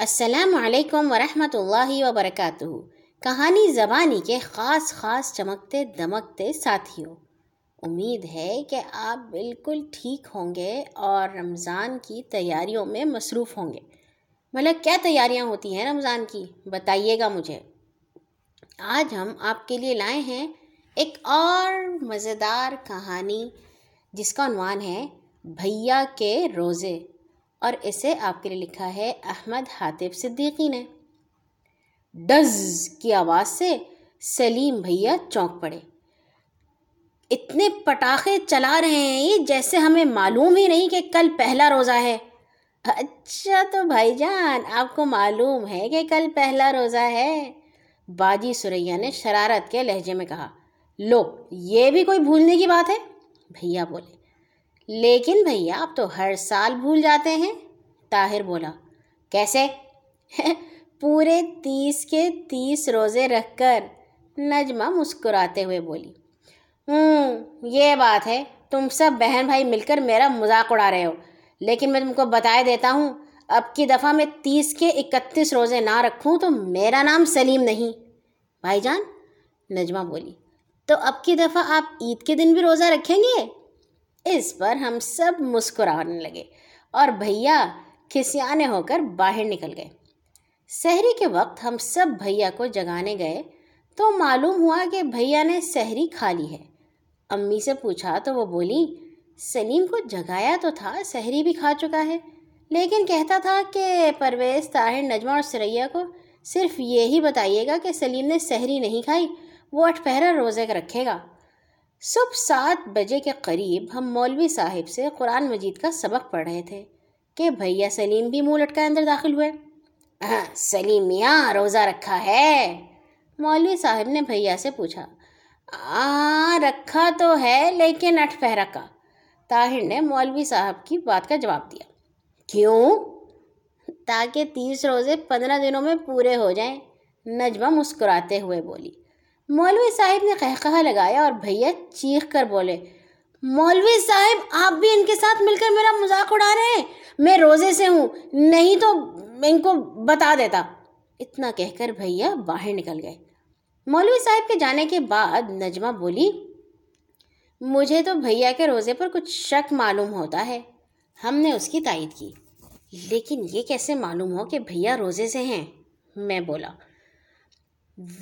السلام علیکم ورحمۃ اللہ وبرکاتہ۔ کہانی زبانی کے خاص خاص چمکتے دمکتے ساتھیوں، امید ہے کہ آپ بالکل ٹھیک ہوں گے اور رمضان کی تیاریوں میں مصروف ہوں گے۔ مطلب کیا تیاریاں ہوتی ہیں رمضان کی؟ بتائیے گا مجھے۔ آج ہم آپ کے لیے لائے ہیں ایک اور مزیدار کہانی، جس کا عنوان ہے بھیا کے روزے۔ اور اسے آپ کے لیے لکھا ہے احمد حاطب صدیقی نے۔ ڈز کی آواز سے سلیم بھیا چونک پڑے۔ اتنے پٹاخے چلا رہے ہیں یہ جیسے ہمیں معلوم ہی نہیں کہ کل پہلا روزہ ہے۔ اچھا تو بھائی جان، آپ کو معلوم ہے کہ کل پہلا روزہ ہے۔ باجی سریا نے شرارت کے لہجے میں کہا، لو، یہ بھی کوئی بھولنے کی بات ہے؟ بھیا بولے۔ لیکن بھیا، آپ تو ہر سال بھول جاتے ہیں۔ طاہر بولا، کیسے؟ پورے تیس کے تیس روزے رکھ کر نجمہ مسکراتے ہوئے بولی، ہوں، یہ بات ہے، تم سب بہن بھائی مل کر میرا مذاق اڑا رہے ہو۔ لیکن میں تم کو بتائے دیتا ہوں، اب کی دفعہ میں تیس کے اکتیس روزے نہ رکھوں تو میرا نام سلیم نہیں۔ بھائی جان، نجمہ بولی، تو اب کی دفعہ آپ عید کے دن بھی روزہ رکھیں گے؟ اس پر ہم سب مسکرانے لگے اور بھیا کھسیانے ہو کر باہر نکل گئے۔ سحری کے وقت ہم سب بھیا کو جگانے گئے تو معلوم ہوا کہ بھیا نے سحری کھا لی ہے۔ امی سے پوچھا تو وہ بولی، سلیم کو جگایا تو تھا، سحری بھی کھا چکا ہے۔ لیکن کہتا تھا کہ پرویز، طاہر، نجمہ اور سریا کو صرف یہی بتائیے گا کہ سلیم نے سحری نہیں کھائی، وہ اٹھ پہرا روزے کا رکھے گا۔ صبح سات بجے کے قریب ہم مولوی صاحب سے قرآن مجید کا سبق پڑھ رہے تھے کہ بھیا سلیم بھی منہ لٹکا اندر داخل ہوئے۔ ہاں سلیم میاں، روزہ رکھا ہے۔ مولوی صاحب نے بھیا سے پوچھا۔ ہاں رکھا تو ہے، لیکن اٹھ پہرا کا طاہر نے مولوی صاحب کی بات کا جواب دیا۔ کیوں؟ تاکہ تیس روزے پندرہ دنوں میں پورے ہو جائیں، نجمہ مسکراتے ہوئے بولی۔ مولوی صاحب نے قہقہ لگایا اور بھیا چیخ کر بولے، مولوی صاحب، آپ بھی ان کے ساتھ مل کر میرا مذاق اڑا رہے ہیں؟ میں روزے سے ہوں، نہیں تو ان کو بتا دیتا. اتنا کہہ کر بھیا باہر نکل گئے۔ مولوی صاحب کے جانے کے بعد نجمہ بولی، مجھے تو بھیا کے روزے پر کچھ شک معلوم ہوتا ہے۔ ہم نے اس کی تائید کی۔ لیکن یہ کیسے معلوم ہو کہ بھیا روزے سے ہیں؟ میں بولا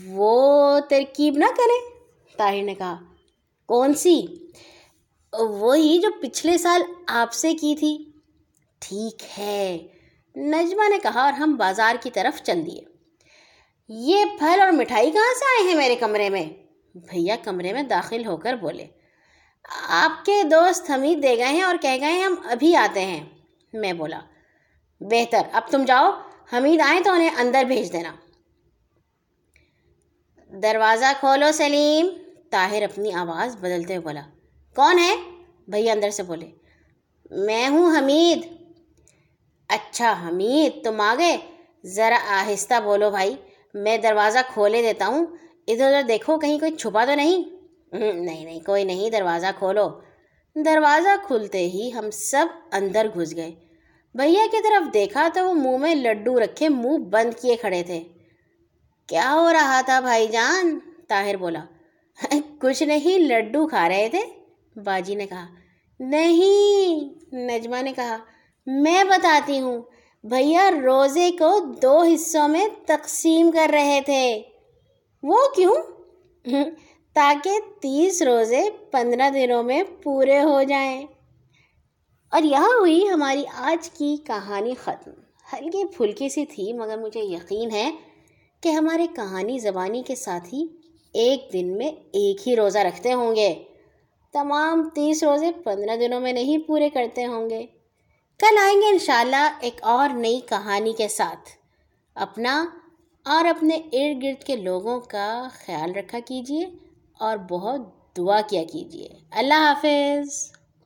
وہ ترکیب نہ کریں، طاہر نے کہا۔ کون سی؟ وہی جو پچھلے سال آپ سے کی تھی۔ ٹھیک ہے۔ نجمہ نے کہا اور ہم بازار کی طرف چل دیے۔ یہ پھل اور مٹھائی کہاں سے آئے ہیں میرے کمرے میں؟ بھیا کمرے میں داخل ہو کر بولے۔ آپ کے دوست حمید دے گئے ہیں اور کہہ گئے ہیں ہم ابھی آتے ہیں۔ میں بولا، بہتر، اب تم جاؤ حمید آئیں تو انہیں اندر بھیج دینا۔ دروازہ کھولو سلیم۔ طاہر اپنی آواز بدلتے ہوئے بولا، کون ہے؟ بھیا اندر سے بولے، میں ہوں حمید۔ اچھا حمید، تم آ گئے ذرا آہستہ بولو بھائی، میں دروازہ کھولے دیتا ہوں۔ ادھر ادھر دیکھو، کہیں کوئی چھپا تو نہیں؟ نہیں نہیں، کوئی نہیں، دروازہ کھولو۔ دروازہ کھلتے ہی ہم سب اندر گھس گئے۔ بھیا کی طرف دیکھا تو وہ منہ میں لڈو رکھے، منہ بند کیے کھڑے تھے۔ کیا ہو رہا تھا بھائی جان؟ طاہر بولا، کچھ نہیں، لڈو کھا رہے تھے۔ باجی نے کہا، نہیں، نجمہ نے کہا، میں بتاتی ہوں، بھیا روزے کو دو حصوں میں تقسیم کر رہے تھے۔ وہ کیوں؟ تاکہ تیس روزے پندرہ دنوں میں پورے ہو جائیں۔ اور یہاں ہوئی ہماری آج کی کہانی ختم۔ ہلکی پھلکی سی تھی، مگر مجھے یقین ہے کہ ہمارے کہانی زبانی کے ساتھی ایک دن میں ایک ہی روزہ رکھتے ہوں گے۔ تمام تیس روزے پندرہ دنوں میں نہیں پورے کرتے ہوں گے۔ کل آئیں گے انشاءاللہ ایک اور نئی کہانی کے ساتھ۔ اپنا اور اپنے ارد گرد کے لوگوں کا خیال رکھا کیجیے اور بہت دعا کیا کیجیے۔ اللہ حافظ۔